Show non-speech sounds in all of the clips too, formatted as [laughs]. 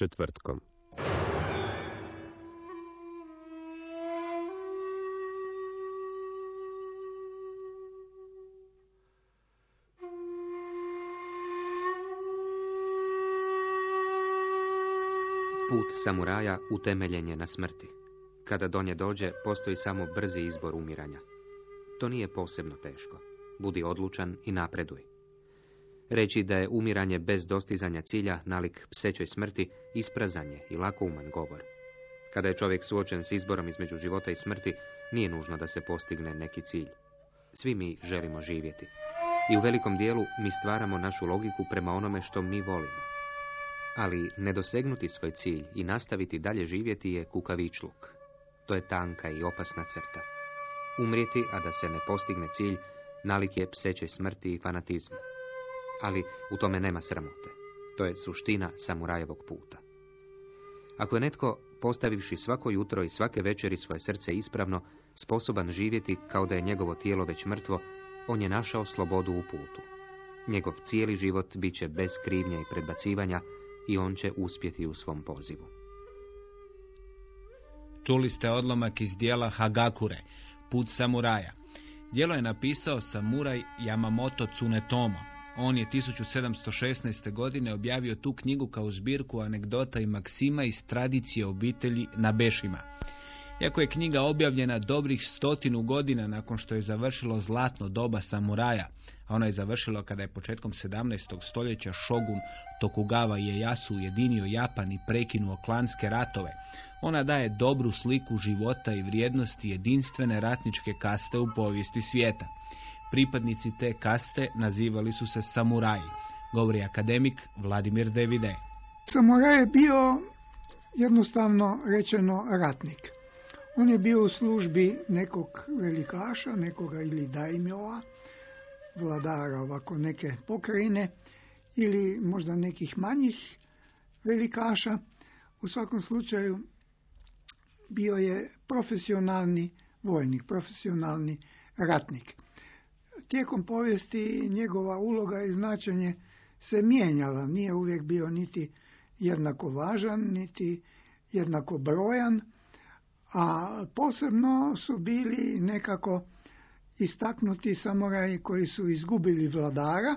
Četvrtkom. Put samuraja utemeljen je na smrti. Kada do nje dođe, postoji samo brzi izbor umiranja. To nije posebno teško. Budi odlučan i napreduj. Reći da je umiranje bez dostizanja cilja, nalik psećoj smrti, isprazanje i lako uman govor. Kada je čovjek suočen s izborom između života i smrti, nije nužno da se postigne neki cilj. Svi mi želimo živjeti. I u velikom dijelu mi stvaramo našu logiku prema onome što mi volimo. Ali ne dosegnuti svoj cilj i nastaviti dalje živjeti je kukavičluk. To je tanka i opasna crta. Umrijeti, a da se ne postigne cilj, nalik je psećoj smrti i fanatizmu. Ali u tome nema sramote. To je suština samurajevog puta. Ako je netko, postavivši svako jutro i svake večeri svoje srce ispravno, sposoban živjeti kao da je njegovo tijelo već mrtvo, on je našao slobodu u putu. Njegov cijeli život bit će bez krivnja i predbacivanja i on će uspjeti u svom pozivu. Čuli ste odlomak iz dijela Hagakure, Put samuraja. Dijelo je napisao samuraj Yamamoto Tsunetomo. On je 1716. godine objavio tu knjigu kao zbirku anegdota i maksima iz tradicije obitelji na Bešima. Iako je knjiga objavljena dobrih stotinu godina nakon što je završilo zlatno doba samuraja, a ona je završila kada je početkom 17. stoljeća šogun Tokugawa Ieyasu ujedinio Japan i prekinuo klanske ratove, ona daje dobru sliku života i vrijednosti jedinstvene ratničke kaste u povijesti svijeta. Pripadnici te kaste nazivali su se samuraji, govori akademik Vladimir Devide. Samuraj je bio jednostavno rečeno ratnik. On je bio u službi nekog velikaša, nekoga ili dajmjova, vladara ovako neke pokrajine ili možda nekih manjih velikaša. U svakom slučaju bio je profesionalni vojnik, profesionalni ratnik. Tijekom povijesti njegova uloga i značenje se mijenjala, nije uvijek bio niti jednako važan, niti jednako brojan, a posebno su bili nekako istaknuti samoraji koji su izgubili vladara,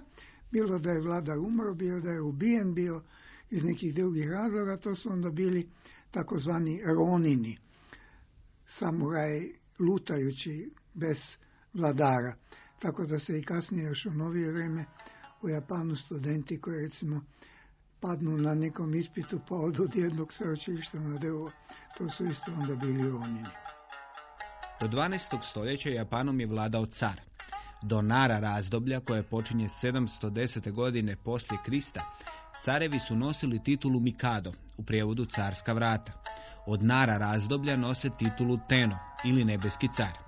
bilo da je vladar umro, bilo da je ubijen, bio iz nekih drugih razloga, to su onda bili takozvani ronini, samuraji lutajući bez vladara. Tako da se i kasnije još u novije vrijeme u Japanu studenti koji recimo padnu na nekom ispitu pa od jednog sveučilišta na drugo, to su isto onda bili ronini. Do 12. stoljeća Japanom je vladao car. Do Nara razdoblja koje počinje 710. godine poslije Krista, carevi su nosili titulu Mikado, u prijevodu carska vrata. Od Nara razdoblja nose titulu Teno ili nebeski car.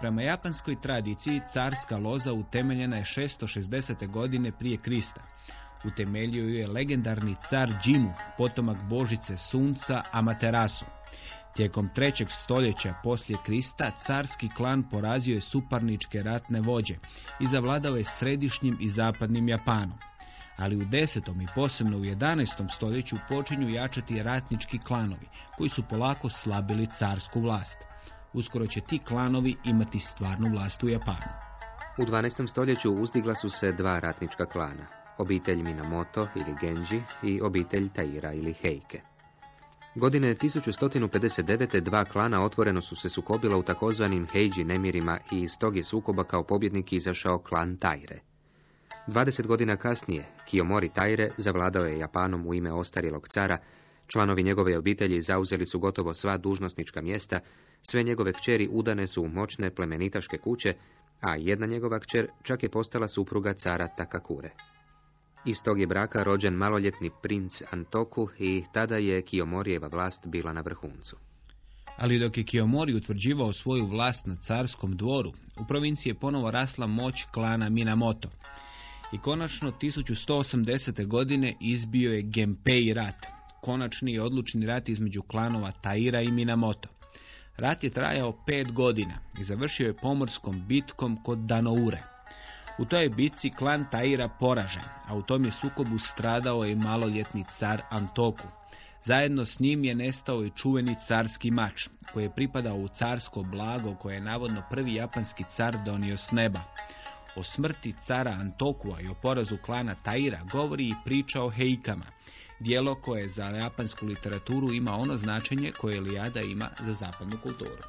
Prema japanskoj tradiciji carska loza utemeljena je 660. godine prije Krista. Utemeljio ju je legendarni car Džimu, potomak božice sunca Amaterasu. Tijekom trećeg stoljeća poslije Krista carski klan porazio je suparničke ratne vođe i zavladao je središnjim i zapadnim Japanom. Ali u desetom i posebno u 11. stoljeću počinju jačati ratnički klanovi koji su polako slabili carsku vlast. Uskoro će ti klanovi imati stvarnu vlast u Japanu. U 12. stoljeću uzdigla su se dva ratnička klana, obitelj Minamoto ili Genji i obitelj Taira ili Heike. Godine 1159. dva klana otvoreno su se sukobila u takozvanim Heiji nemirima i iz tog je sukoba kao pobjednik izašao klan Taire. 20 godina kasnije, Kiyomori Taire zavladao je Japanom u ime ostarjelog cara, članovi njegove obitelji zauzeli su gotovo sva dužnosnička mjesta, sve njegove kćeri udane su u moćne plemenitaške kuće, a jedna njegova kćer čak je postala supruga cara Takakure. Iz tog je braka rođen maloljetni princ Antoku i tada je Kiyomorijeva vlast bila na vrhuncu. Ali dok je Kiyomori utvrđivao svoju vlast na carskom dvoru, u provinciji je ponovo rasla moć klana Minamoto. I konačno 1180. godine izbio je Genpei rat, konačni i odlučni rat između klanova Taira i Minamoto. Rat je trajao pet godina i završio je pomorskom bitkom kod Danoure. U toj bitci klan Taira poražen, a u tom je sukobu stradao i maloljetni car Antoku. Zajedno s njim je nestao i čuveni carski mač, koji je pripadao u carsko blago koje je navodno prvi japanski car donio s neba. O smrti cara Antokua i o porazu klana Taira govori i priča o Heikama, dijelo koje za japansku literaturu ima ono značenje koje Iliada ima za zapadnu kulturu.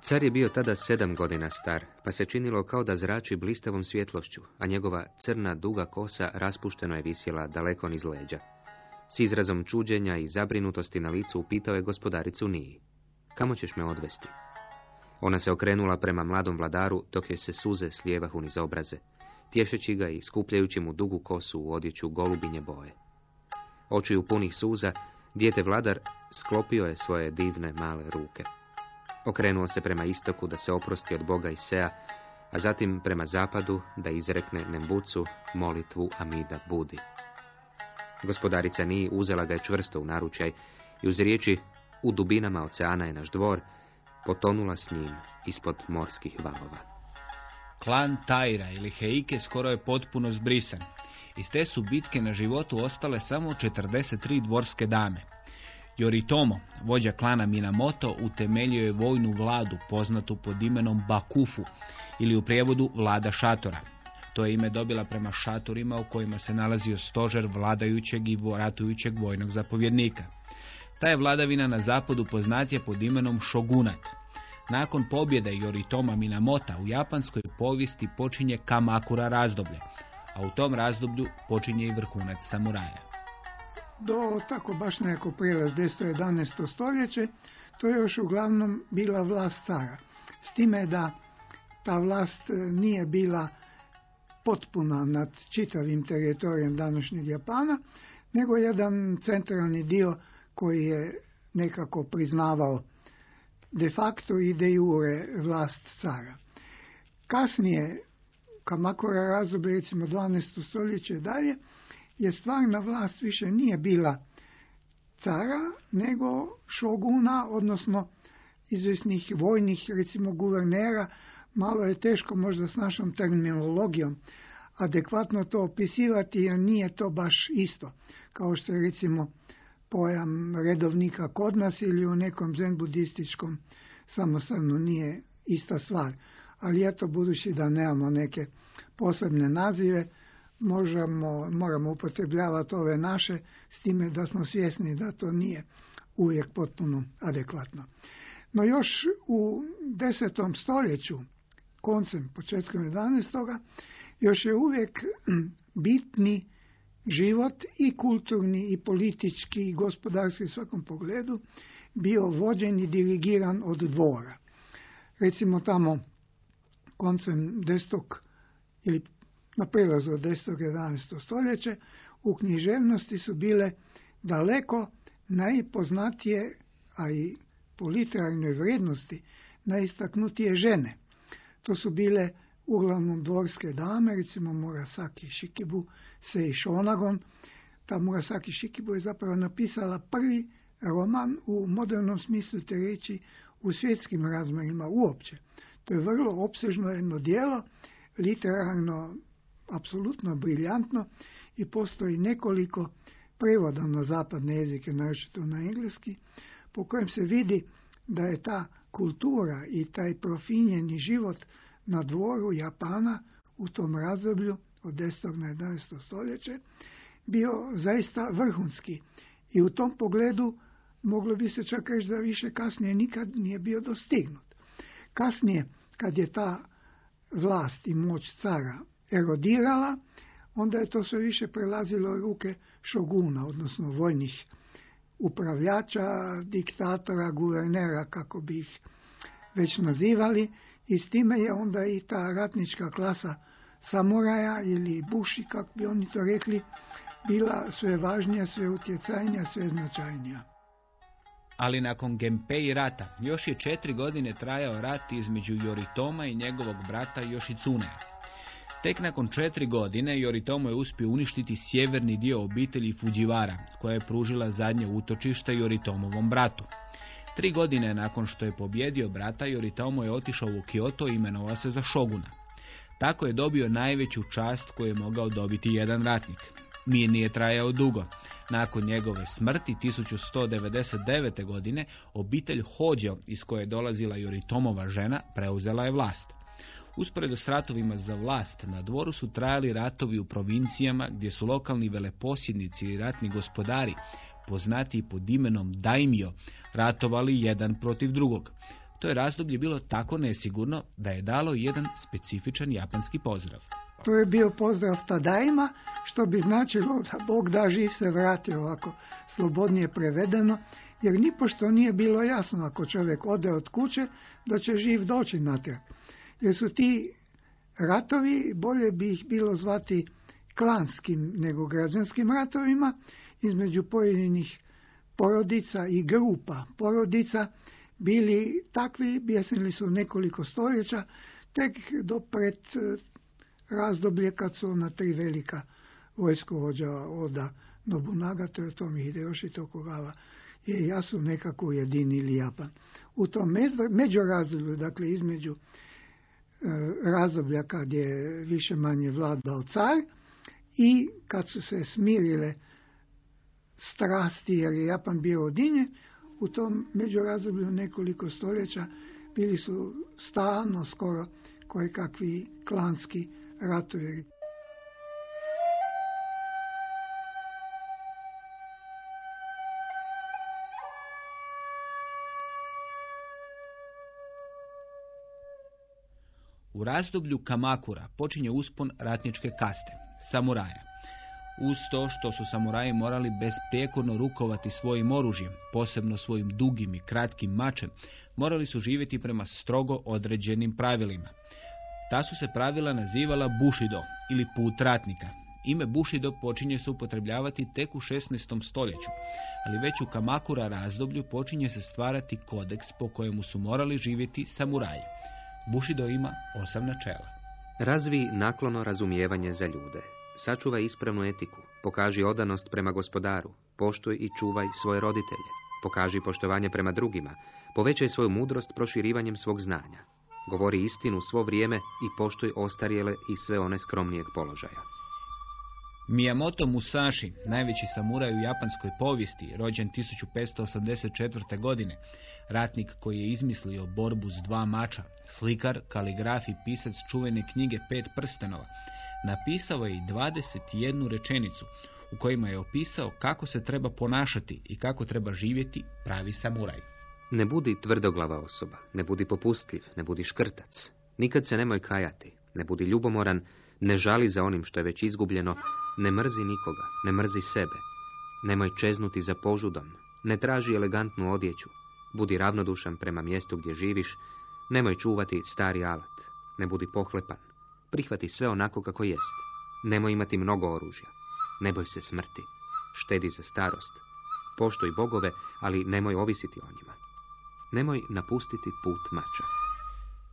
Car je bio tada sedam godina star, pa se činilo kao da zrači blistavom svjetlošću, a njegova crna duga kosa raspušteno je visjela daleko niz leđa. S izrazom čuđenja i zabrinutosti na licu upitao je gospodaricu Niji. Kamo ćeš me odvesti? Ona se okrenula prema mladom vladaru, dok je se suze slijevahu niz obraze, tješeći ga i skupljajući mu dugu kosu u odjeću golubinje boje. Očiju punih suza, dijete vladar sklopio je svoje divne male ruke. Okrenuo se prema istoku da se oprosti od Boga i Sea, a zatim prema zapadu da izrekne Nembucu molitvu Amida Budi. Gospodarica Ni uzela ga je čvrsto u naručaj i uz riječi u dubinama oceana je naš dvor, potonula s njim ispod morskih valova. Klan Tajra ili Heike skoro je potpuno zbrisan. Iz te su bitke na životu ostale samo 43 dvorske dame. Yoritomo, vođa klana Minamoto, utemeljio je vojnu vladu poznatu pod imenom Bakufu ili u prijevodu vlada šatora. To je ime dobila prema šatorima u kojima se nalazio stožer vladajućeg i ratujućeg vojnog zapovjednika. Ta je vladavina na zapadu poznatija pod imenom Shogunat. Nakon pobjede Yoritoma Minamota u japanskoj povijesti počinje Kamakura razdoblje, a u tom razdoblju počinje i vrhunac samuraja. Do tako baš neko prilaz 10. 11. stoljeće, to je još uglavnom bila vlast cara. S time da ta vlast nije bila potpuna nad čitavim teritorijem današnjeg Japana, nego jedan centralni dio koji je nekako priznavao de facto i de jure vlast cara. Kasnije, Kamakura razdoblje, recimo 12. stoljeće dalje, je stvarna vlast više nije bila cara, nego šoguna, odnosno izvjesnih vojnih, recimo guvernera, malo je teško možda s našom terminologijom adekvatno to opisivati jer nije to baš isto. Kao što je recimo pojam redovnika kod nas ili u nekom zen budističkom samostanu nije ista stvar. Ali eto, budući da nemamo neke posebne nazive, možemo, moramo upotrebljavati ove naše s time da smo svjesni da to nije uvijek potpuno adekvatno. No još u desetom stoljeću, koncem, početkom 11. još je uvijek [clears throat] bitni život i kulturni i politički i gospodarski u svakom pogledu bio vođen i dirigiran od dvora. Recimo tamo koncem desetog ili na prelazu od 10. 11. stoljeće u književnosti su bile daleko najpoznatije, a i po literarnoj vrijednosti najistaknutije žene. To su bile uglavnom dvorske dame, recimo Murasaki Shikibu, Sei Shonagon. Ta Murasaki Shikibu je zapravo napisala prvi roman u modernom smislu te reći u svjetskim razmerima uopće. To je vrlo opsežno jedno dijelo, literarno apsolutno briljantno i postoji nekoliko prevoda na zapadne jezike, naročito na engleski, po kojem se vidi da je ta kultura i taj profinjeni život na dvoru Japana u tom razdoblju od 10. na 11. stoljeće bio zaista vrhunski i u tom pogledu moglo bi se čak reći da više kasnije nikad nije bio dostignut. Kasnije, kad je ta vlast i moć cara erodirala, onda je to sve više prelazilo ruke šoguna, odnosno vojnih upravljača, diktatora, guvernera, kako bi ih već nazivali, i s time je onda i ta ratnička klasa samuraja ili buši, kako bi oni to rekli, bila sve važnija, sve utjecajnija, sve značajnija. Ali nakon Genpei rata još je četiri godine trajao rat između Joritoma i njegovog brata Yoshitsuneja. Tek nakon četiri godine Yoritomo je uspio uništiti sjeverni dio obitelji Fujiwara, koja je pružila zadnje utočište Yoritomovom bratu. Tri godine nakon što je pobjedio brata, Yoritomo je otišao u Kyoto i imenovao se za šoguna. Tako je dobio najveću čast koju je mogao dobiti jedan ratnik. Mir nije trajao dugo. Nakon njegove smrti 1199. godine obitelj Hođo iz koje je dolazila Joritomova žena preuzela je vlast. Usporedo s ratovima za vlast na dvoru su trajali ratovi u provincijama gdje su lokalni veleposjednici i ratni gospodari, poznati pod imenom Daimio, ratovali jedan protiv drugog. To je razdoblje bilo tako nesigurno da je dalo jedan specifičan japanski pozdrav. To je bio pozdrav Tadajma, što bi značilo da Bog da živ se vrati ovako slobodnije prevedeno, jer nipošto nije bilo jasno ako čovjek ode od kuće da će živ doći natrag. Jer su ti ratovi, bolje bi ih bilo zvati klanskim nego građanskim ratovima, između pojedinih porodica i grupa porodica, bili takvi, bjesnili su nekoliko stoljeća, tek do pred e, razdoblje kad su ona tri velika vojskovođa Oda Nobunaga, to je Tomi Hideyoshi Tokugawa, je jasno nekako ujedinili Japan. U tom međurazdoblju, dakle između e, razdoblja kad je više manje vladao car i kad su se smirile strasti jer je Japan bio odinje, u tom međurazdoblju nekoliko stoljeća bili su stalno skoro koje kakvi klanski ratovi. U razdoblju Kamakura počinje uspon ratničke kaste, samuraja. Uz to što su samuraji morali besprijekorno rukovati svojim oružjem, posebno svojim dugim i kratkim mačem, morali su živjeti prema strogo određenim pravilima. Ta su se pravila nazivala Bushido ili put ratnika. Ime Bushido počinje se upotrebljavati tek u 16. stoljeću, ali već u Kamakura razdoblju počinje se stvarati kodeks po kojemu su morali živjeti samuraji. Bushido ima osam načela. Razvi naklono razumijevanje za ljude. Sačuvaj ispravnu etiku. Pokaži odanost prema gospodaru. Poštuj i čuvaj svoje roditelje. Pokaži poštovanje prema drugima. Povećaj svoju mudrost proširivanjem svog znanja. Govori istinu svo vrijeme i poštuj ostarjele i sve one skromnijeg položaja. Miyamoto Musashi, najveći samuraj u japanskoj povijesti, rođen 1584. godine, ratnik koji je izmislio borbu s dva mača, slikar, kaligraf i pisac čuvene knjige Pet prstenova, napisao je i 21 rečenicu u kojima je opisao kako se treba ponašati i kako treba živjeti pravi samuraj. Ne budi tvrdoglava osoba, ne budi popustljiv, ne budi škrtac. Nikad se nemoj kajati, ne budi ljubomoran, ne žali za onim što je već izgubljeno, ne mrzi nikoga, ne mrzi sebe. Nemoj čeznuti za požudom, ne traži elegantnu odjeću, budi ravnodušan prema mjestu gdje živiš, nemoj čuvati stari alat, ne budi pohlepan, prihvati sve onako kako jest. Nemoj imati mnogo oružja, ne boj se smrti, štedi za starost, poštuj bogove, ali nemoj ovisiti o njima. Nemoj napustiti put mača.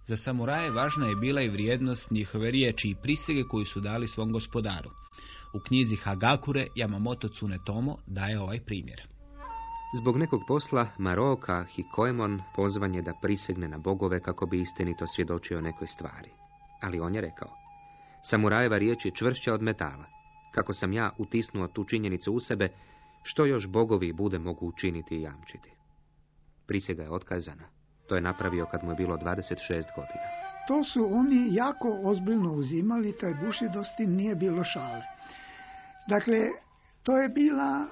Za samuraje važna je bila i vrijednost njihove riječi i prisege koju su dali svom gospodaru. U knjizi Hagakure Yamamoto Tsunetomo daje ovaj primjer. Zbog nekog posla Maroka Hikoemon pozvan je da prisegne na bogove kako bi istinito svjedočio nekoj stvari. Ali on je rekao, samurajeva riječ je čvršća od metala. Kako sam ja utisnuo tu činjenicu u sebe, što još bogovi bude mogu učiniti i jamčiti. Prisega je otkazana. To je napravio kad mu je bilo 26 godina. To su oni jako ozbiljno uzimali, taj bušidosti nije bilo šale. Dakle, to je bila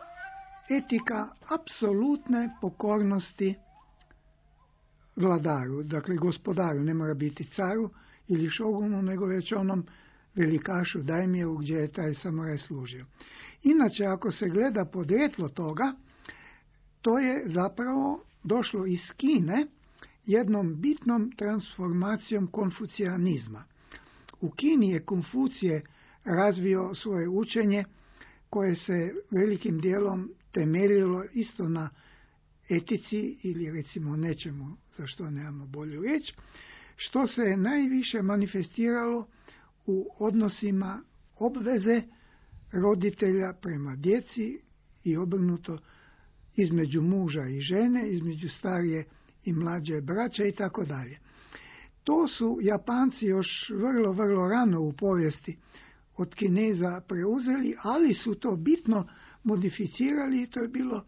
etika apsolutne pokornosti vladaru, dakle gospodaru, ne mora biti caru ili šogunu, nego već onom velikašu dajmijevu gdje je taj samuraj služio. Inače, ako se gleda podrijetlo toga, to je zapravo došlo iz Kine jednom bitnom transformacijom konfucijanizma. U Kini je Konfucije razvio svoje učenje koje se velikim dijelom temeljilo isto na etici ili recimo nečemu za što nemamo bolju riječ, što se je najviše manifestiralo u odnosima obveze roditelja prema djeci i obrnuto između muža i žene, između starije i mlađe braće i tako dalje. To su Japanci još vrlo, vrlo rano u povijesti od Kineza preuzeli, ali su to bitno modificirali i to je bilo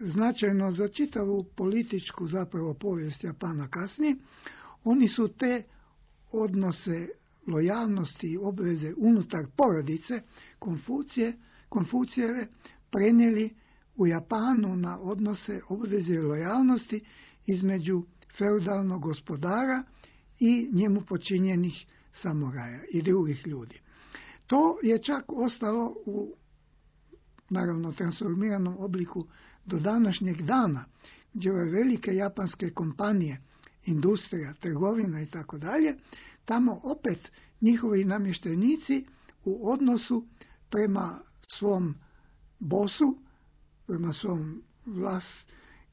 značajno za čitavu političku zapravo povijest Japana kasnije. Oni su te odnose lojalnosti i obveze unutar porodice Konfucije, Konfucijeve prenijeli u Japanu na odnose obveze i lojalnosti između feudalnog gospodara i njemu počinjenih samoraja i drugih ljudi. To je čak ostalo u naravno transformiranom obliku do današnjeg dana, gdje ove velike japanske kompanije, industrija, trgovina i tako dalje, tamo opet njihovi namještenici u odnosu prema svom bosu, prema svom vlas,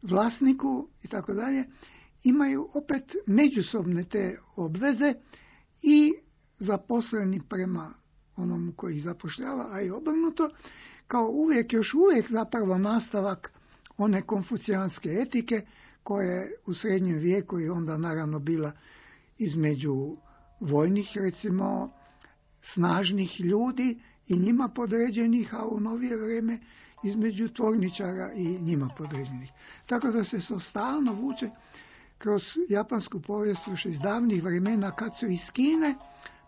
vlasniku i tako dalje, imaju opet međusobne te obveze i zaposleni prema onom koji ih zapošljava, a i obrnuto, kao uvijek, još uvijek zapravo nastavak one konfucijanske etike koje je u srednjem vijeku i onda naravno bila između vojnih recimo snažnih ljudi i njima podređenih, a u novije vrijeme između tvorničara i njima podređenih. Tako da se to stalno vuče kroz japansku povijest još iz davnih vremena kad su iz Kine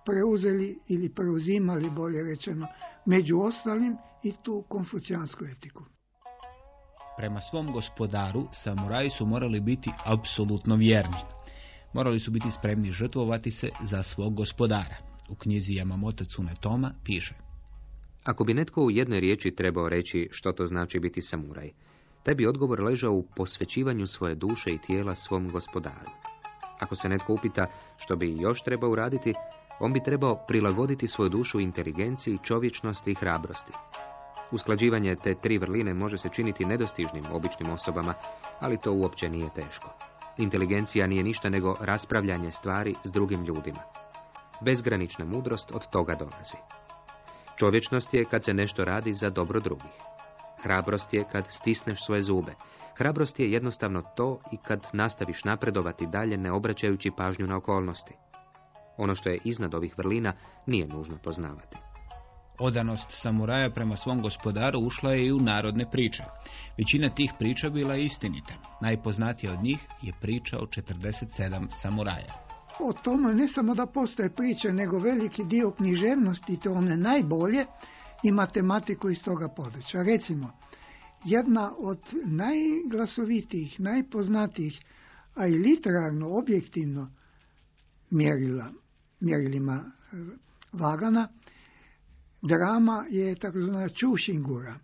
preuzeli ili preuzimali, bolje rečeno, među ostalim i tu konfucijansku etiku. Prema svom gospodaru samuraji su morali biti apsolutno vjerni. Morali su biti spremni žrtvovati se za svog gospodara. U knjizi Yamamoto Tsunetoma piše Ako bi netko u jednoj riječi trebao reći što to znači biti samuraj, taj bi odgovor ležao u posvećivanju svoje duše i tijela svom gospodaru. Ako se netko upita što bi još trebao uraditi, on bi trebao prilagoditi svoju dušu inteligenciji, čovječnosti i hrabrosti. Usklađivanje te tri vrline može se činiti nedostižnim običnim osobama, ali to uopće nije teško. Inteligencija nije ništa nego raspravljanje stvari s drugim ljudima. Bezgranična mudrost od toga dolazi. Čovječnost je kad se nešto radi za dobro drugih. Hrabrost je kad stisneš svoje zube. Hrabrost je jednostavno to i kad nastaviš napredovati dalje ne obraćajući pažnju na okolnosti. Ono što je iznad ovih vrlina nije nužno poznavati. Odanost samuraja prema svom gospodaru ušla je i u narodne priče. Većina tih priča bila je istinita. Najpoznatija od njih je priča o 47 samuraja. O tome ne samo da postoje priče, nego veliki dio književnosti, to one najbolje, i matematiku iz toga područja. Recimo, jedna od najglasovitijih, najpoznatijih, a i literarno, objektivno mjerila, mjerilima e, vagana, drama je takozvana čušingura.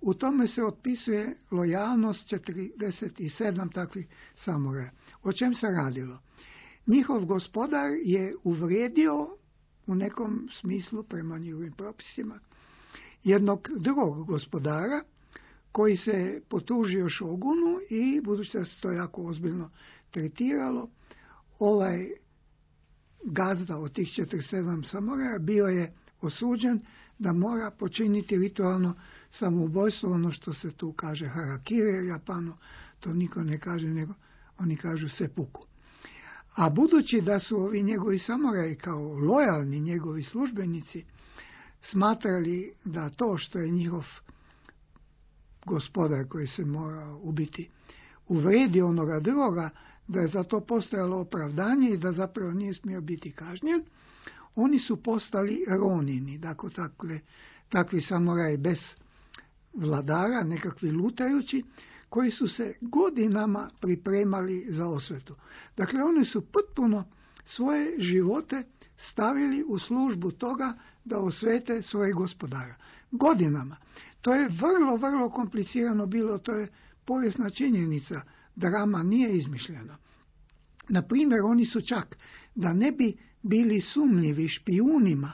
U tome se otpisuje lojalnost 47 takvih samuraja. O čem se radilo? Njihov gospodar je uvrijedio u nekom smislu prema njihovim propisima jednog drugog gospodara koji se potužio šogunu i budući da se to jako ozbiljno tretiralo, ovaj gazda od tih 47 samoraja bio je osuđen da mora počiniti ritualno samoubojstvo, ono što se tu kaže harakire, Japano, to niko ne kaže, nego oni kažu sepuku. A budući da su ovi njegovi samoraji kao lojalni njegovi službenici smatrali da to što je njihov gospodar koji se mora ubiti uvredi onoga drugoga, da je za to postojalo opravdanje i da zapravo nije smio biti kažnjen, oni su postali ronini, dakle takve, takvi samuraji bez vladara, nekakvi lutajući, koji su se godinama pripremali za osvetu. Dakle, oni su potpuno svoje živote stavili u službu toga da osvete svoje gospodara. Godinama. To je vrlo, vrlo komplicirano bilo, to je povijesna činjenica. Drama nije izmišljena. Na primjer, oni su čak, da ne bi bili sumnjivi špijunima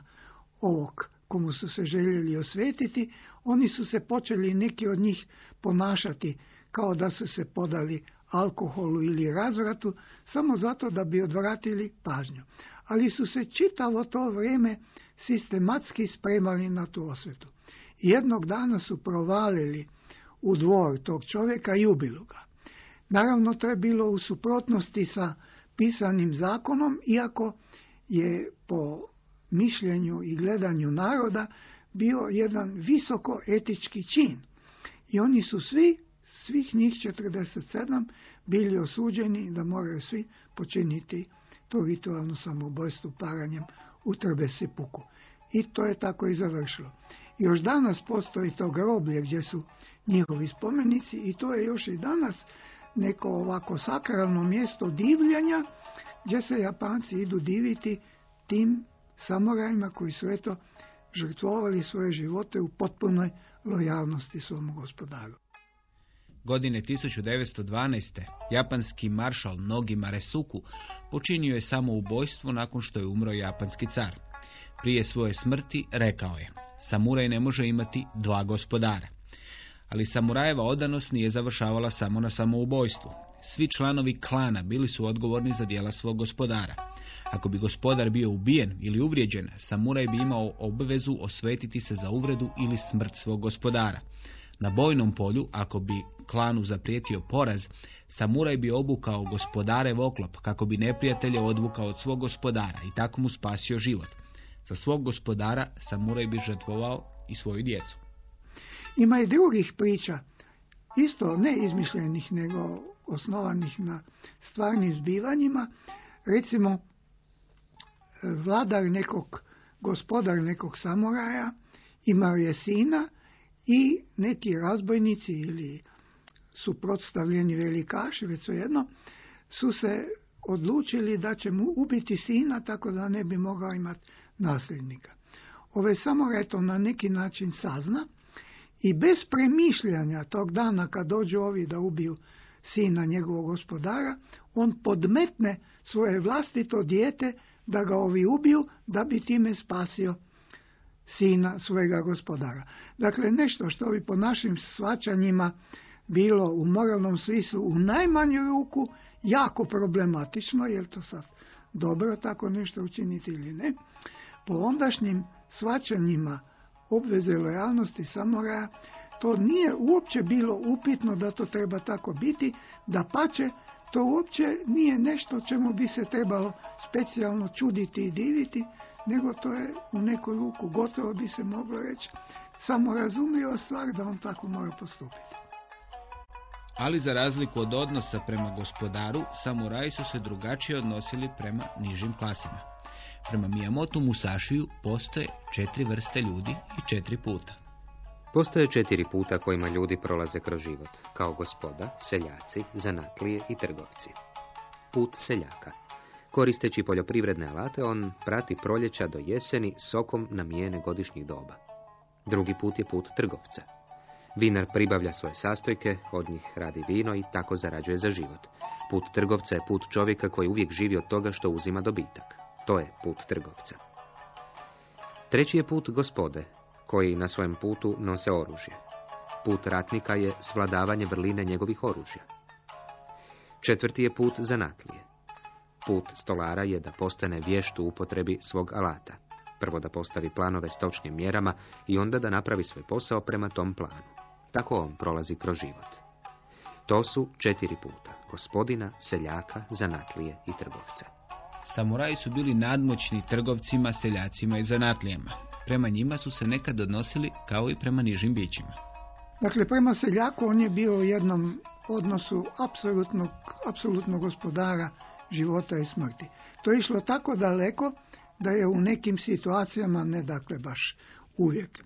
ovog komu su se željeli osvetiti, oni su se počeli neki od njih ponašati kao da su se podali alkoholu ili razvratu, samo zato da bi odvratili pažnju. Ali su se čitavo to vrijeme sistematski spremali na tu osvetu. Jednog dana su provalili u dvor tog čovjeka i ubili ga. Naravno, to je bilo u suprotnosti sa pisanim zakonom, iako je po mišljenju i gledanju naroda bio jedan visoko etički čin. I oni su svi, svih njih 47, bili osuđeni da moraju svi počiniti to ritualno samoubojstvo paranjem utrbe se puku. I to je tako i završilo. Još danas postoji to groblje gdje su njihovi spomenici i to je još i danas neko ovako sakralno mjesto divljanja gdje se Japanci idu diviti tim samorajima koji su eto žrtvovali svoje živote u potpunoj lojalnosti svom gospodaru. Godine 1912. japanski maršal Nogi Maresuku počinio je samo ubojstvo nakon što je umro japanski car. Prije svoje smrti rekao je, samuraj ne može imati dva gospodara. Ali samurajeva odanost nije završavala samo na samoubojstvu. Svi članovi klana bili su odgovorni za dijela svog gospodara. Ako bi gospodar bio ubijen ili uvrijeđen, samuraj bi imao obvezu osvetiti se za uvredu ili smrt svog gospodara. Na bojnom polju, ako bi klanu zaprijetio poraz, samuraj bi obukao gospodare oklop kako bi neprijatelje odvukao od svog gospodara i tako mu spasio život. Za svog gospodara samuraj bi žrtvovao i svoju djecu. Ima i drugih priča, isto ne izmišljenih, nego osnovanih na stvarnim zbivanjima. Recimo, vladar nekog, gospodar nekog samuraja imao je sina i neki razbojnici ili suprotstavljeni velikaši, već jedno, su se odlučili da će mu ubiti sina tako da ne bi mogao imati nasljednika. Ove samuraj to na neki način sazna i bez premišljanja tog dana kad dođu ovi da ubiju sina njegovog gospodara, on podmetne svoje vlastito dijete da ga ovi ubiju, da bi time spasio sina svojega gospodara. Dakle, nešto što bi po našim svačanjima bilo u moralnom smislu u najmanju ruku jako problematično, jer to sad dobro tako nešto učiniti ili ne, po ondašnjim svačanjima obveze lojalnosti samoraja, to nije uopće bilo upitno da to treba tako biti, da pače to uopće nije nešto čemu bi se trebalo specijalno čuditi i diviti, nego to je u nekoj ruku gotovo bi se moglo reći samo razumljiva stvar da on tako mora postupiti. Ali za razliku od odnosa prema gospodaru, samuraji su se drugačije odnosili prema nižim klasama. Prema Miyamoto Musashiju postoje četiri vrste ljudi i četiri puta. Postoje četiri puta kojima ljudi prolaze kroz život, kao gospoda, seljaci, zanatlije i trgovci. Put seljaka. Koristeći poljoprivredne alate, on prati proljeća do jeseni sokom namijene godišnjih doba. Drugi put je put trgovca. Vinar pribavlja svoje sastojke, od njih radi vino i tako zarađuje za život. Put trgovca je put čovjeka koji uvijek živi od toga što uzima dobitak. To je put trgovca. Treći je put gospode, koji na svojem putu nose oružje. Put ratnika je svladavanje vrline njegovih oružja. Četvrti je put zanatlije. Put stolara je da postane vješt u upotrebi svog alata. Prvo da postavi planove s točnim mjerama i onda da napravi svoj posao prema tom planu. Tako on prolazi kroz život. To su četiri puta. Gospodina, seljaka, zanatlije i trgovca. Samuraji su bili nadmoćni trgovcima, seljacima i zanatlijama. Prema njima su se nekad odnosili kao i prema nižim bićima. Dakle, prema seljaku on je bio u jednom odnosu apsolutnog, apsolutnog gospodara života i smrti. To je išlo tako daleko da je u nekim situacijama, ne dakle baš uvijek,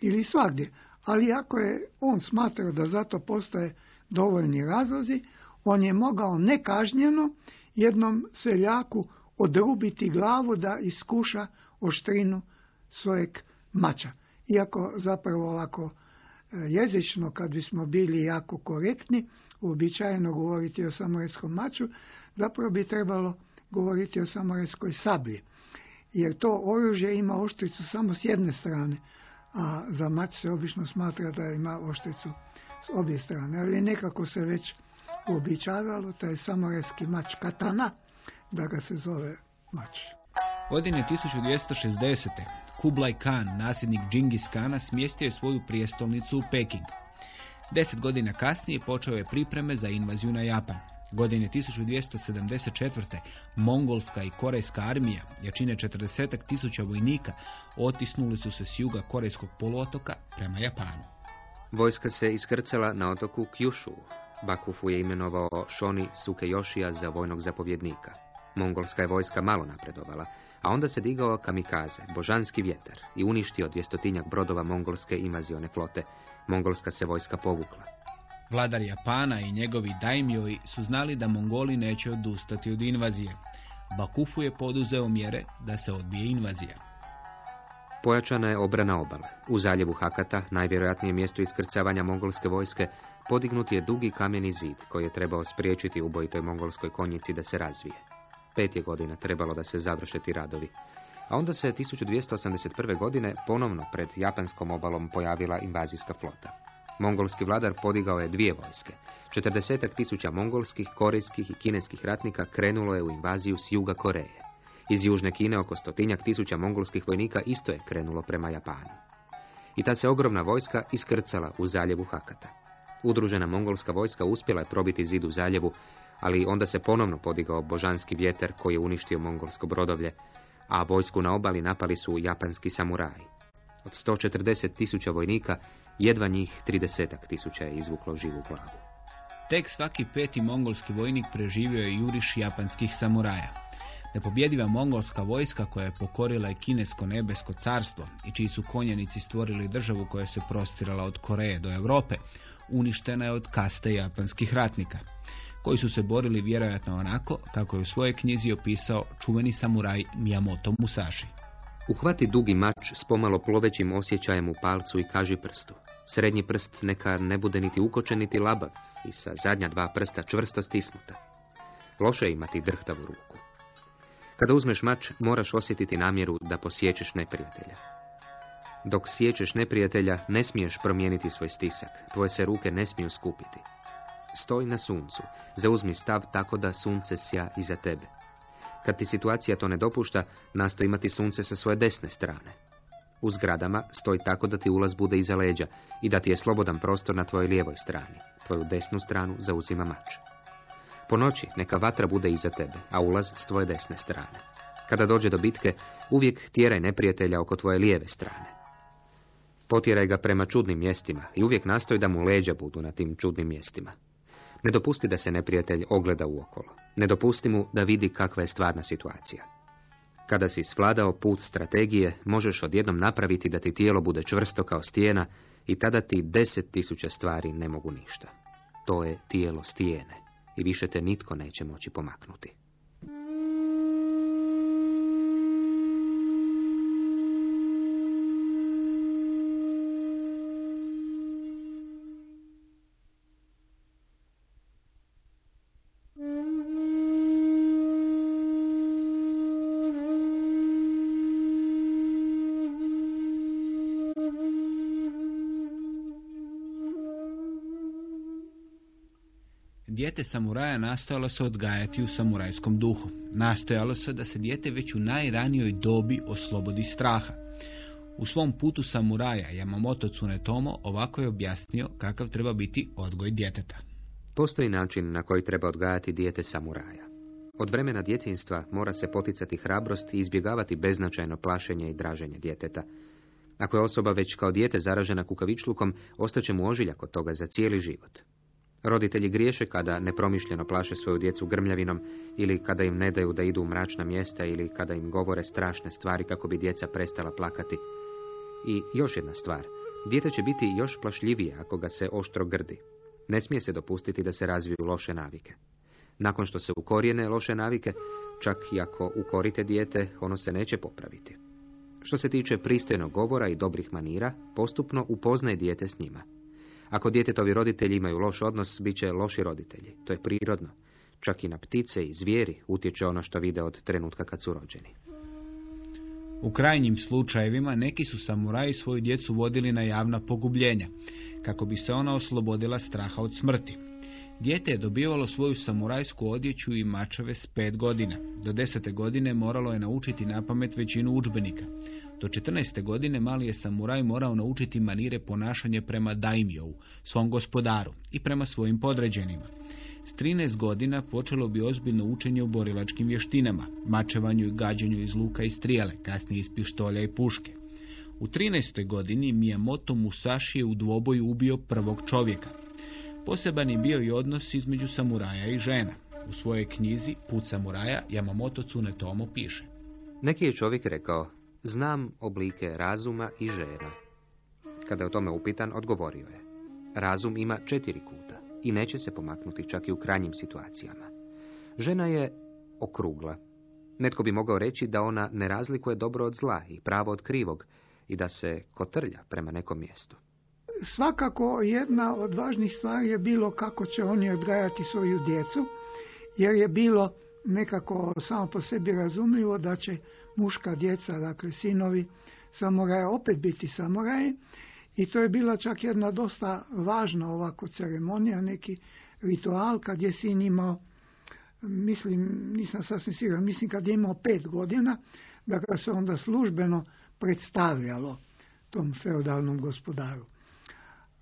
ili svagdje, ali ako je on smatrao da zato postoje dovoljni razlozi, on je mogao nekažnjeno jednom seljaku odrubiti glavu da iskuša oštrinu svojeg mača. Iako zapravo ovako e, jezično, kad bismo bili jako korektni, uobičajeno govoriti o samoretskom maču, zapravo bi trebalo govoriti o samoretskoj sablji. Jer to oružje ima oštricu samo s jedne strane, a za mač se obično smatra da ima oštricu s obje strane. Ali nekako se već uobičavalo, taj samoretski mač katana, da ga se zove mač. Godine 1260. Kublai Khan, nasljednik Džingis Kana, smjestio je svoju prijestolnicu u Peking. Deset godina kasnije počeo je pripreme za invaziju na Japan. Godine 1274. mongolska i korejska armija, jačine 40 tisuća vojnika, otisnuli su se s juga korejskog poluotoka prema Japanu. Vojska se iskrcala na otoku Kyushu. Bakufu je imenovao Shoni Sukeyoshija za vojnog zapovjednika. Mongolska je vojska malo napredovala, a onda se digao kamikaze, božanski vjetar, i uništio dvjestotinjak brodova mongolske invazione flote. Mongolska se vojska povukla. Vladar Japana i njegovi daimjoi su znali da Mongoli neće odustati od invazije. Bakufu je poduzeo mjere da se odbije invazija. Pojačana je obrana obale. U zaljevu Hakata, najvjerojatnije mjesto iskrcavanja mongolske vojske, podignut je dugi kameni zid koji je trebao spriječiti ubojitoj mongolskoj konjici da se razvije. Pet je godina trebalo da se završe ti radovi. A onda se 1281. godine ponovno pred japanskom obalom pojavila invazijska flota. Mongolski vladar podigao je dvije vojske. Četrdesetak tisuća mongolskih, korejskih i kineskih ratnika krenulo je u invaziju s juga Koreje. Iz Južne Kine oko stotinjak tisuća mongolskih vojnika isto je krenulo prema Japanu. I ta se ogromna vojska iskrcala u zaljevu Hakata. Udružena mongolska vojska uspjela je probiti zid u zaljevu, ali onda se ponovno podigao božanski vjetar koji je uništio mongolsko brodovlje, a vojsku na obali napali su japanski samuraji. Od 140 tisuća vojnika, jedva njih 30 tisuća je izvuklo živu glavu. Tek svaki peti mongolski vojnik preživio je juriš japanskih samuraja. Nepobjediva mongolska vojska koja je pokorila i kinesko nebesko carstvo i čiji su konjanici stvorili državu koja se prostirala od Koreje do Europe, uništena je od kaste japanskih ratnika, koji su se borili vjerojatno onako kako je u svojoj knjizi opisao čuveni samuraj Miyamoto Musashi. Uhvati dugi mač s pomalo plovećim osjećajem u palcu i kaži prstu. Srednji prst neka ne bude niti ukočen niti labav i sa zadnja dva prsta čvrsto stisnuta. Loše je imati drhtavu ruku. Kada uzmeš mač, moraš osjetiti namjeru da posjećeš neprijatelja. Dok sjećeš neprijatelja, ne smiješ promijeniti svoj stisak. Tvoje se ruke ne smiju skupiti. Stoj na suncu. Zauzmi stav tako da sunce sja iza tebe. Kad ti situacija to ne dopušta, nasto imati sunce sa svoje desne strane. U zgradama stoj tako da ti ulaz bude iza leđa i da ti je slobodan prostor na tvojoj lijevoj strani. Tvoju desnu stranu zauzima mač. Po noći neka vatra bude iza tebe, a ulaz s tvoje desne strane. Kada dođe do bitke, uvijek tjeraj neprijatelja oko tvoje lijeve strane. Potjeraj ga prema čudnim mjestima i uvijek nastoj da mu leđa budu na tim čudnim mjestima. Ne dopusti da se neprijatelj ogleda u okolo. Ne dopusti mu da vidi kakva je stvarna situacija. Kada si svladao put strategije, možeš odjednom napraviti da ti tijelo bude čvrsto kao stijena i tada ti deset tisuća stvari ne mogu ništa. To je tijelo stijene i više te nitko neće moći pomaknuti. Dijete samuraja nastojalo se odgajati u samurajskom duhu. Nastojalo se da se dijete već u najranijoj dobi oslobodi straha. U svom putu samuraja Yamamoto Tsunetomo ovako je objasnio kakav treba biti odgoj djeteta. Postoji način na koji treba odgajati dijete samuraja. Od vremena djetinstva mora se poticati hrabrost i izbjegavati beznačajno plašenje i draženje djeteta. Ako je osoba već kao dijete zaražena kukavičlukom, ostaće mu ožiljak od toga za cijeli život. Roditelji griješe kada nepromišljeno plaše svoju djecu grmljavinom ili kada im ne daju da idu u mračna mjesta ili kada im govore strašne stvari kako bi djeca prestala plakati. I još jedna stvar. Dijete će biti još plašljivije ako ga se oštro grdi. Ne smije se dopustiti da se razviju loše navike. Nakon što se ukorijene loše navike, čak i ako ukorite dijete, ono se neće popraviti. Što se tiče pristojnog govora i dobrih manira, postupno upoznaje dijete s njima. Ako djetetovi roditelji imaju loš odnos, bit će loši roditelji. To je prirodno. Čak i na ptice i zvijeri utječe ono što vide od trenutka kad su rođeni. U krajnjim slučajevima neki su samuraji svoju djecu vodili na javna pogubljenja, kako bi se ona oslobodila straha od smrti. Dijete je dobivalo svoju samurajsku odjeću i mačave s pet godina. Do desete godine moralo je naučiti na pamet većinu udžbenika. Do 14. godine mali je samuraj morao naučiti manire ponašanje prema daimjovu, svom gospodaru i prema svojim podređenima. S 13 godina počelo bi ozbiljno učenje u borilačkim vještinama, mačevanju i gađanju iz luka i strijele, kasnije iz pištolja i puške. U 13. godini Miyamoto Musashi je u dvoboju ubio prvog čovjeka. Poseban je bio i odnos između samuraja i žena. U svojoj knjizi Put samuraja Yamamoto Tsunetomo piše. Neki je čovjek rekao, znam oblike razuma i žena. Kada je o tome upitan, odgovorio je. Razum ima četiri kuta i neće se pomaknuti čak i u krajnjim situacijama. Žena je okrugla. Netko bi mogao reći da ona ne razlikuje dobro od zla i pravo od krivog i da se kotrlja prema nekom mjestu. Svakako jedna od važnih stvari je bilo kako će oni odgajati svoju djecu, jer je bilo nekako samo po sebi razumljivo da će muška djeca, dakle sinovi samoraja opet biti samoraji i to je bila čak jedna dosta važna ovako ceremonija, neki ritual kad je sin imao, mislim, nisam sasvim siguran, mislim kad je imao pet godina, da ga se onda službeno predstavljalo tom feudalnom gospodaru.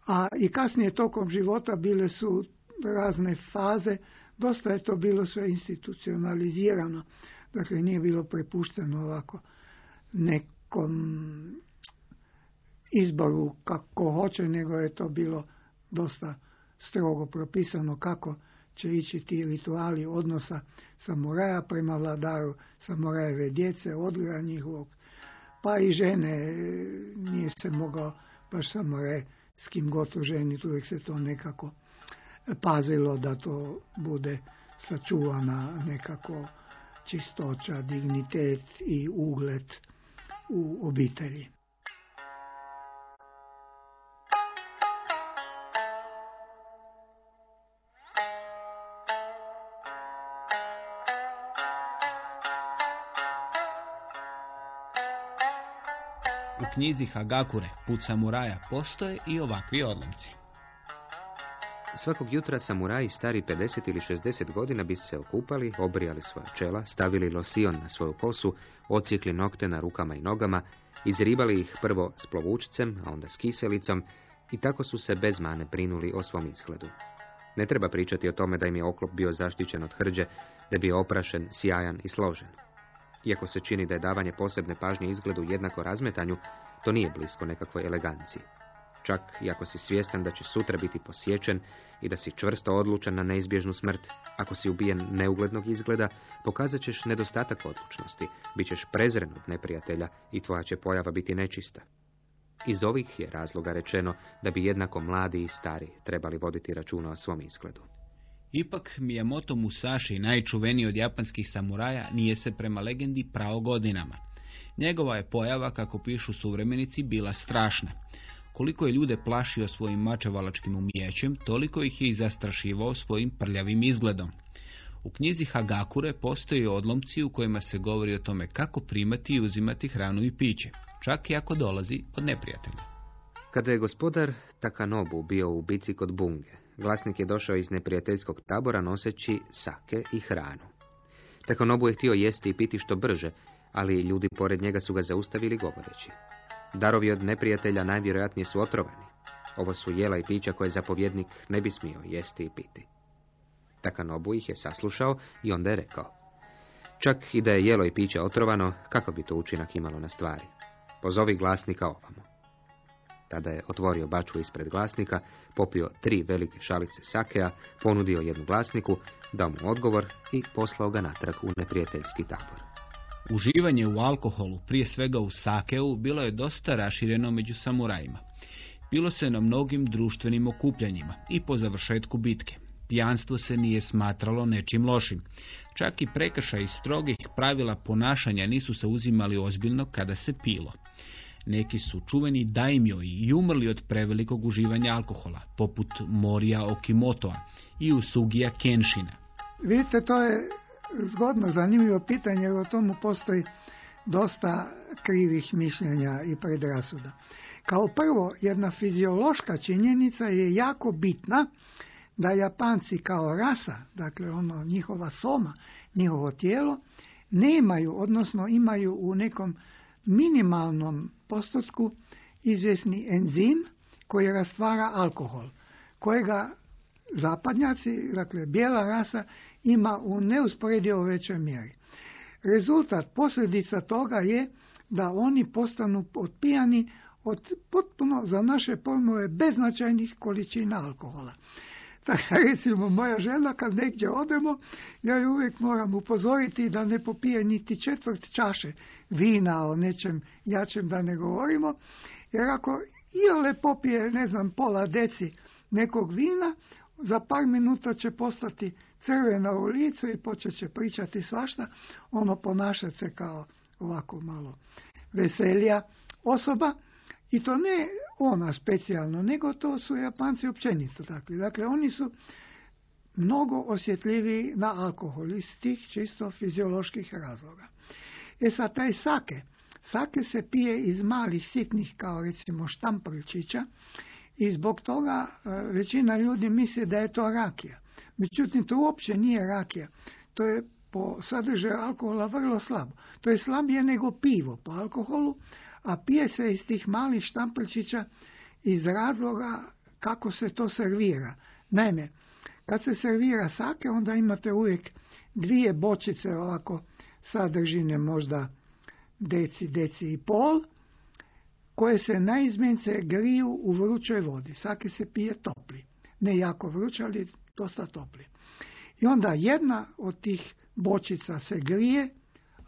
A i kasnije tokom života bile su razne faze, dosta je to bilo sve institucionalizirano, dakle nije bilo prepušteno ovako nekom izboru kako hoće, nego je to bilo dosta strogo propisano kako će ići ti rituali odnosa samuraja prema vladaru, samurajeve djece, odgoja njihovog, pa i žene, nije se mogao baš samuraj s kim gotovo ženiti, uvijek se to nekako pazilo da to bude sačuvana nekako čistoća, dignitet i ugled u obitelji. U knjizi Hagakure, Put samuraja, postoje i ovakvi odlomci. Svakog jutra samuraji stari 50 ili 60 godina bi se okupali, obrijali svoja čela, stavili losion na svoju kosu, ocijekli nokte na rukama i nogama, izribali ih prvo s plovučcem, a onda s kiselicom i tako su se bez mane prinuli o svom izgledu. Ne treba pričati o tome da im je oklop bio zaštićen od hrđe, da bi je oprašen, sjajan i složen. Iako se čini da je davanje posebne pažnje izgledu jednako razmetanju, to nije blisko nekakvoj eleganciji. Čak i ako si svjestan da će sutra biti posjećen i da si čvrsto odlučan na neizbježnu smrt, ako si ubijen neuglednog izgleda, pokazat ćeš nedostatak odlučnosti, bit ćeš prezren od neprijatelja i tvoja će pojava biti nečista. Iz ovih je razloga rečeno da bi jednako mladi i stari trebali voditi računa o svom izgledu. Ipak Miyamoto Musashi, najčuveniji od japanskih samuraja, nije se prema legendi pravo godinama. Njegova je pojava, kako pišu suvremenici, bila strašna. Koliko je ljude plašio svojim mačevalačkim umijećem, toliko ih je i zastrašivao svojim prljavim izgledom. U knjizi Hagakure postoji odlomci u kojima se govori o tome kako primati i uzimati hranu i piće, čak i ako dolazi od neprijatelja. Kada je gospodar Takanobu bio u bici kod Bunge, glasnik je došao iz neprijateljskog tabora noseći sake i hranu. Takanobu je htio jesti i piti što brže, ali ljudi pored njega su ga zaustavili govoreći. Darovi od neprijatelja najvjerojatnije su otrovani. Ovo su jela i pića koje zapovjednik ne bi smio jesti i piti. Takanobu ih je saslušao i onda je rekao. Čak i da je jelo i piće otrovano, kako bi to učinak imalo na stvari? Pozovi glasnika ovamo. Tada je otvorio baču ispred glasnika, popio tri velike šalice sakea, ponudio jednu glasniku, dao mu odgovor i poslao ga natrag u neprijateljski tabor. Uživanje u alkoholu, prije svega u sakeu, bilo je dosta rašireno među samurajima. Bilo se na mnogim društvenim okupljanjima i po završetku bitke. Pijanstvo se nije smatralo nečim lošim. Čak i prekršaj strogih pravila ponašanja nisu se uzimali ozbiljno kada se pilo. Neki su čuveni daimjoi i umrli od prevelikog uživanja alkohola, poput Morija Okimotoa i Usugija Kenshina. Vidite, to je zgodno, zanimljivo pitanje, jer o tomu postoji dosta krivih mišljenja i predrasuda. Kao prvo, jedna fiziološka činjenica je jako bitna da Japanci kao rasa, dakle ono njihova soma, njihovo tijelo, nemaju, odnosno imaju u nekom minimalnom postotku izvjesni enzim koji rastvara alkohol, kojega zapadnjaci, dakle bijela rasa, ima u neusporedivo većoj mjeri. Rezultat, posljedica toga je da oni postanu otpijani od potpuno za naše pojmove beznačajnih količina alkohola. Tako [laughs] recimo moja žena kad negdje odemo, ja ju uvijek moram upozoriti da ne popije niti četvrt čaše vina o nečem jačem da ne govorimo, jer ako iole popije, ne znam, pola deci nekog vina, za par minuta će postati crvena u licu i počet će pričati svašta, ono ponašati se kao ovako malo veselija osoba. I to ne ona specijalno, nego to su Japanci općenito takvi. Dakle, oni su mnogo osjetljiviji na alkohol iz tih čisto fizioloških razloga. E sad, taj sake, sake se pije iz malih sitnih, kao recimo štamprčića, i zbog toga e, većina ljudi misli da je to rakija. Međutim, to uopće nije rakija. To je po sadržaju alkohola vrlo slabo. To je slabije nego pivo po alkoholu, a pije se iz tih malih štamprčića iz razloga kako se to servira. Naime, kad se servira sake, onda imate uvijek dvije bočice ovako sadržine možda deci, deci i pol, koje se naizmjence griju u vrućoj vodi. Sake se pije topli. Ne jako vruće, ali dosta topli. I onda jedna od tih bočica se grije,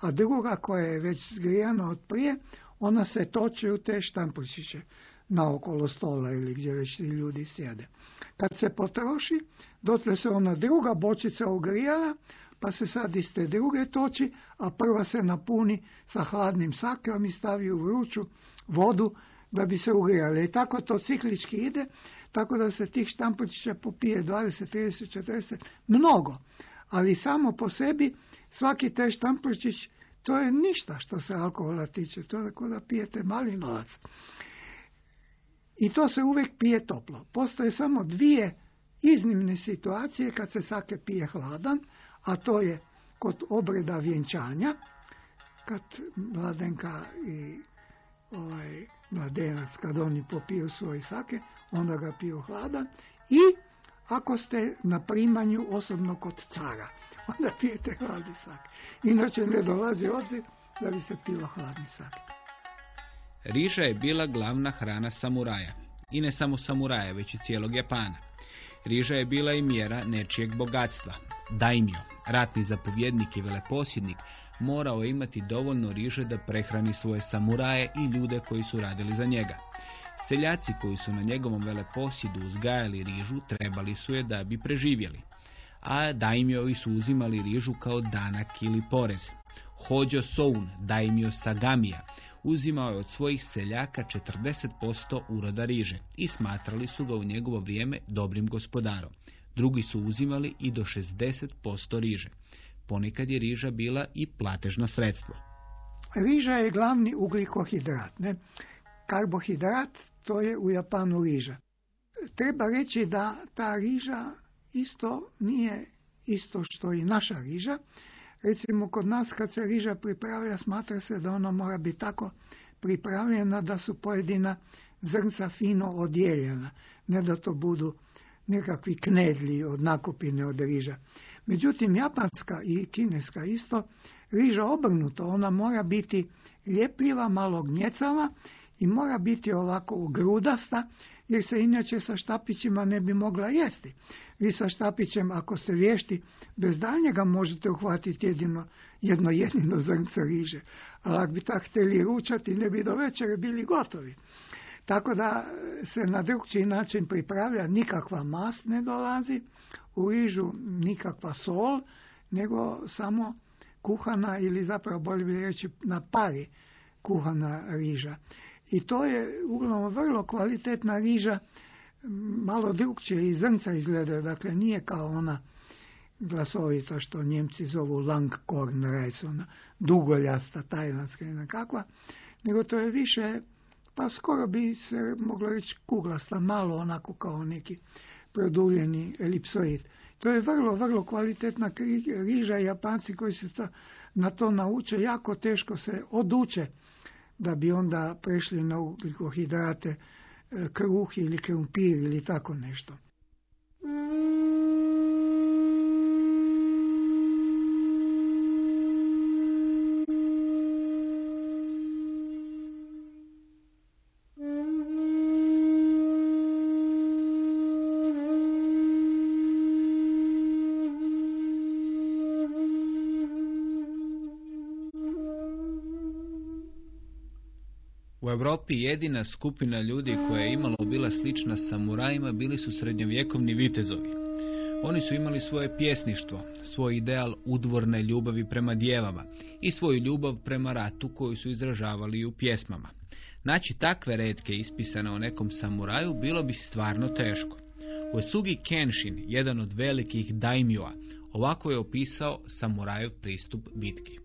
a druga koja je već zgrijana od prije, ona se toči u te štampušiće naokolo stola ili gdje već ljudi sjede. Kad se potroši, dotle se ona druga bočica ugrijala, pa se sad iz te druge toči, a prva se napuni sa hladnim sakom i stavi u vruću vodu da bi se ugrijala. I tako to ciklički ide, tako da se tih štampučića popije 20, 30, 40, mnogo. Ali samo po sebi svaki taj štampučić to je ništa što se alkohola tiče, to je kao da pijete mali novac. I to se uvijek pije toplo. Postoje samo dvije iznimne situacije kad se sake pije hladan, a to je kod obreda vjenčanja, kad mladenka i ovaj, mladenac, kad oni popiju svoj sake, onda ga piju hladan. I ako ste na primanju osobno kod cara, [laughs] onda pijete hladni sak. Inače ne dolazi odziv da bi se pilo hladni sak. Riža je bila glavna hrana samuraja. I ne samo samuraja, već i cijelog Japana. Riža je bila i mjera nečijeg bogatstva. Daimio, ratni zapovjednik i veleposjednik, morao je imati dovoljno riže da prehrani svoje samuraje i ljude koji su radili za njega. Seljaci koji su na njegovom veleposjedu uzgajali rižu trebali su je da bi preživjeli a dajmiovi su uzimali rižu kao danak ili porez. Hođo Soun, dajmio Sagamija, uzimao je od svojih seljaka 40% uroda riže i smatrali su ga u njegovo vrijeme dobrim gospodarom. Drugi su uzimali i do 60% riže. Ponekad je riža bila i platežno sredstvo. Riža je glavni ugljikohidrat. Ne? Karbohidrat to je u Japanu riža. Treba reći da ta riža isto nije isto što i naša riža. Recimo kod nas kad se riža pripravlja smatra se da ona mora biti tako pripravljena da su pojedina zrnca fino odijeljena, ne da to budu nekakvi knedli od nakupine od riža. Međutim, japanska i kineska isto, riža obrnuto, ona mora biti ljepljiva, malo gnjecava i mora biti ovako grudasta jer se inače sa štapićima ne bi mogla jesti. Vi sa štapićem, ako ste vješti, bez daljnjega možete uhvatiti jedino, jedno jedino zrnce riže. Ali ako bi tak htjeli ručati, ne bi do večere bili gotovi. Tako da se na drugčiji način pripravlja, nikakva mast ne dolazi, u rižu nikakva sol, nego samo kuhana ili zapravo bolje bi reći na pari kuhana riža. I to je uglavnom vrlo kvalitetna riža, malo drugčije i zrnca izgledaju, dakle nije kao ona glasovita što Njemci zovu langkorn rice, ona dugoljasta, tajlanska i kakva, nego to je više, pa skoro bi se moglo reći kuglasta, malo onako kao neki produljeni elipsoid. To je vrlo, vrlo kvalitetna riža Japanci koji se to, na to nauče, jako teško se oduče da bi onda prešli na ugljikohidrate, e, kruh ili krumpir ili tako nešto. Europi jedina skupina ljudi koja je imala bila slična samurajima bili su srednjovjekovni vitezovi. Oni su imali svoje pjesništvo, svoj ideal udvorne ljubavi prema djevama i svoju ljubav prema ratu koju su izražavali u pjesmama. Naći takve redke ispisane o nekom samuraju bilo bi stvarno teško. Osugi Kenshin, jedan od velikih daimjoa, ovako je opisao samurajev pristup bitki.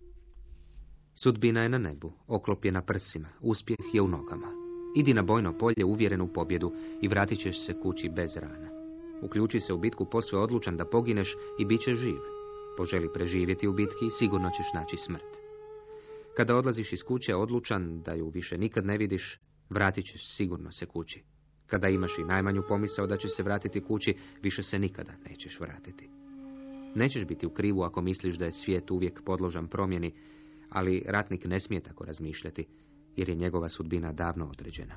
Sudbina je na nebu, oklop je na prsima, uspjeh je u nogama. Idi na bojno polje uvjeren u pobjedu i vratit ćeš se kući bez rana. Uključi se u bitku posve odlučan da pogineš i bit će živ. Poželi preživjeti u bitki sigurno ćeš naći smrt. Kada odlaziš iz kuće odlučan da ju više nikad ne vidiš, vratit ćeš sigurno se kući. Kada imaš i najmanju pomisao da će se vratiti kući, više se nikada nećeš vratiti. Nećeš biti u krivu ako misliš da je svijet uvijek podložan promjeni, ali ratnik ne smije tako razmišljati, jer je njegova sudbina davno određena.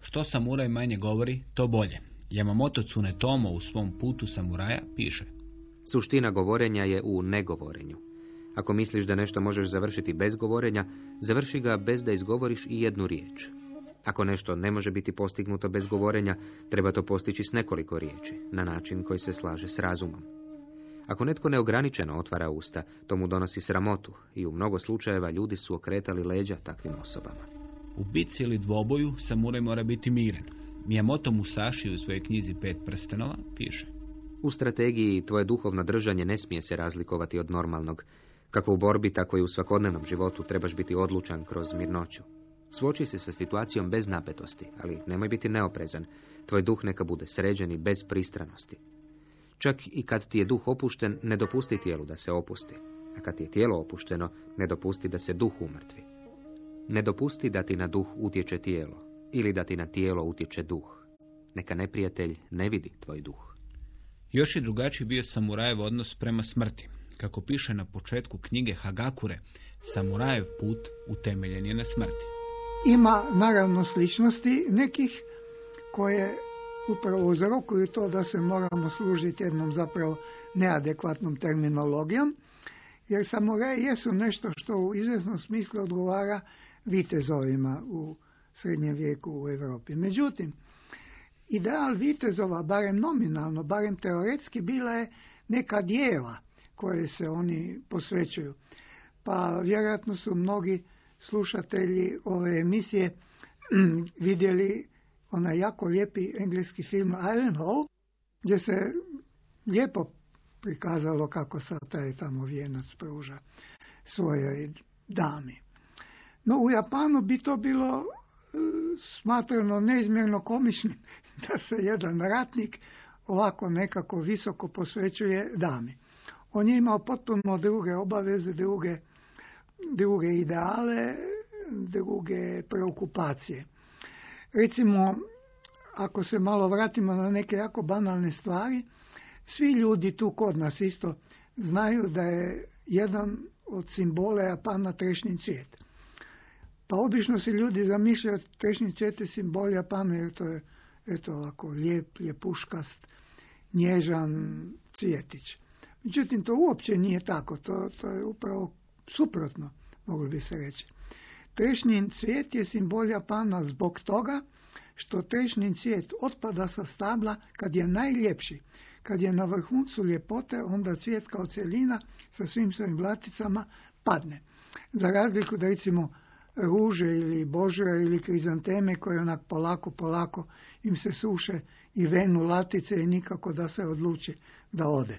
Što samuraj manje govori, to bolje. Yamamoto Tsunetomo u svom putu samuraja piše. Suština govorenja je u negovorenju. Ako misliš da nešto možeš završiti bez govorenja, završi ga bez da izgovoriš i jednu riječ. Ako nešto ne može biti postignuto bez govorenja, treba to postići s nekoliko riječi, na način koji se slaže s razumom. Ako netko neograničeno otvara usta, to mu donosi sramotu i u mnogo slučajeva ljudi su okretali leđa takvim osobama. U bitci ili dvoboju samuraj mora biti miren. Miyamoto Musashi u svojoj knjizi Pet prstenova piše. U strategiji tvoje duhovno držanje ne smije se razlikovati od normalnog. Kako u borbi, tako i u svakodnevnom životu trebaš biti odlučan kroz mirnoću. Svoči se sa situacijom bez napetosti, ali nemoj biti neoprezan. Tvoj duh neka bude sređen i bez pristranosti. Čak i kad ti je duh opušten, ne dopusti tijelu da se opusti. A kad ti je tijelo opušteno, ne dopusti da se duh umrtvi. Ne dopusti da ti na duh utječe tijelo, ili da ti na tijelo utječe duh. Neka neprijatelj ne vidi tvoj duh. Još je drugačiji bio samurajev odnos prema smrti. Kako piše na početku knjige Hagakure, samurajev put utemeljen je na smrti. Ima naravno sličnosti nekih koje upravo uzrokuju to da se moramo služiti jednom zapravo neadekvatnom terminologijom, jer samuraji jesu nešto što u izvjesnom smislu odgovara vitezovima u srednjem vijeku u Europi. Međutim, ideal vitezova, barem nominalno, barem teoretski, bila je neka dijela koje se oni posvećuju. Pa vjerojatno su mnogi slušatelji ove emisije [clears throat] vidjeli onaj jako lijepi engleski film Ironhall, gdje se lijepo prikazalo kako sa taj tamo vijenac pruža svojoj dami. No u Japanu bi to bilo e, smatrano neizmjerno komičnim [laughs] da se jedan ratnik ovako nekako visoko posvećuje dami. On je imao potpuno druge obaveze, druge, druge ideale, druge preokupacije. Recimo, ako se malo vratimo na neke jako banalne stvari, svi ljudi tu kod nas isto znaju da je jedan od simbola Japana trešnji cvijet. Pa obično se ljudi zamišljaju trešnji cvijet je simbol Japana jer to je eto ovako lijep, ljepuškast, nježan cvjetić. Međutim, to uopće nije tako, to, to je upravo suprotno, mogli bi se reći. Trešnjin cvijet je simbol Japana zbog toga što trešnjin cvijet otpada sa stabla kad je najljepši. Kad je na vrhuncu ljepote, onda cvijet kao cjelina sa svim svojim vlaticama padne. Za razliku da recimo ruže ili božure ili krizanteme koje onak polako, polako im se suše i venu latice i nikako da se odluči da ode.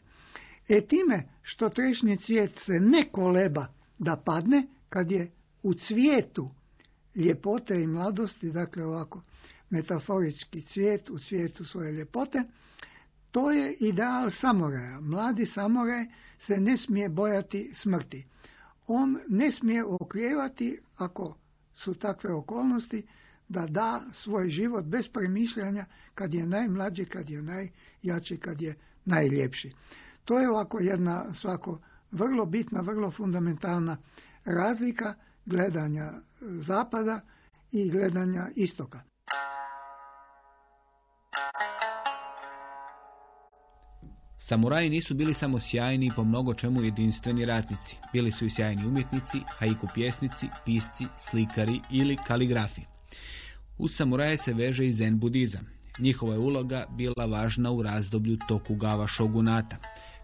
E time što trešnji cvijet se ne koleba da padne, kad je u cvijetu ljepote i mladosti, dakle ovako metaforički cvijet u cvijetu svoje ljepote, to je ideal samoraja. Mladi samoraj se ne smije bojati smrti. On ne smije oklijevati, ako su takve okolnosti, da da svoj život bez premišljanja kad je najmlađi, kad je najjači, kad je najljepši. To je ovako jedna svako vrlo bitna, vrlo fundamentalna razlika gledanja zapada i gledanja istoka. Samuraji nisu bili samo sjajni i po mnogo čemu jedinstveni ratnici. Bili su i sjajni umjetnici, haiku pjesnici, pisci, slikari ili kaligrafi. Uz samuraje se veže i zen budizam. Njihova je uloga bila važna u razdoblju Tokugava šogunata,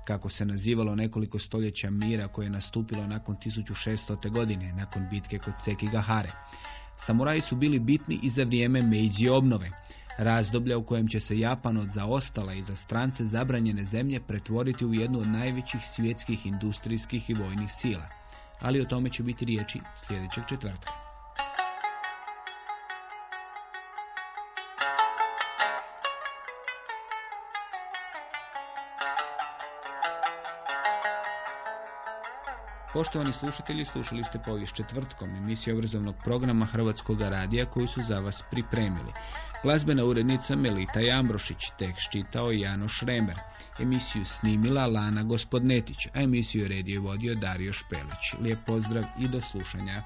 kako se nazivalo nekoliko stoljeća mira koje je nastupilo nakon 1600. godine, nakon bitke kod Sekigahare. Samuraji su bili bitni i za vrijeme Meiji obnove, razdoblja u kojem će se Japan od zaostala i za strance zabranjene zemlje pretvoriti u jednu od najvećih svjetskih industrijskih i vojnih sila. Ali o tome će biti riječi sljedećeg četvrtka. Poštovani slušatelji, slušali ste povijest četvrtkom emisiju obrazovnog programa Hrvatskog radija koju su za vas pripremili. Glazbena urednica Melita Jambrošić, tekst čitao Jano Šremer. Emisiju snimila Lana Gospodnetić, a emisiju redio vodio Dario Špelić. Lijep pozdrav i do slušanja.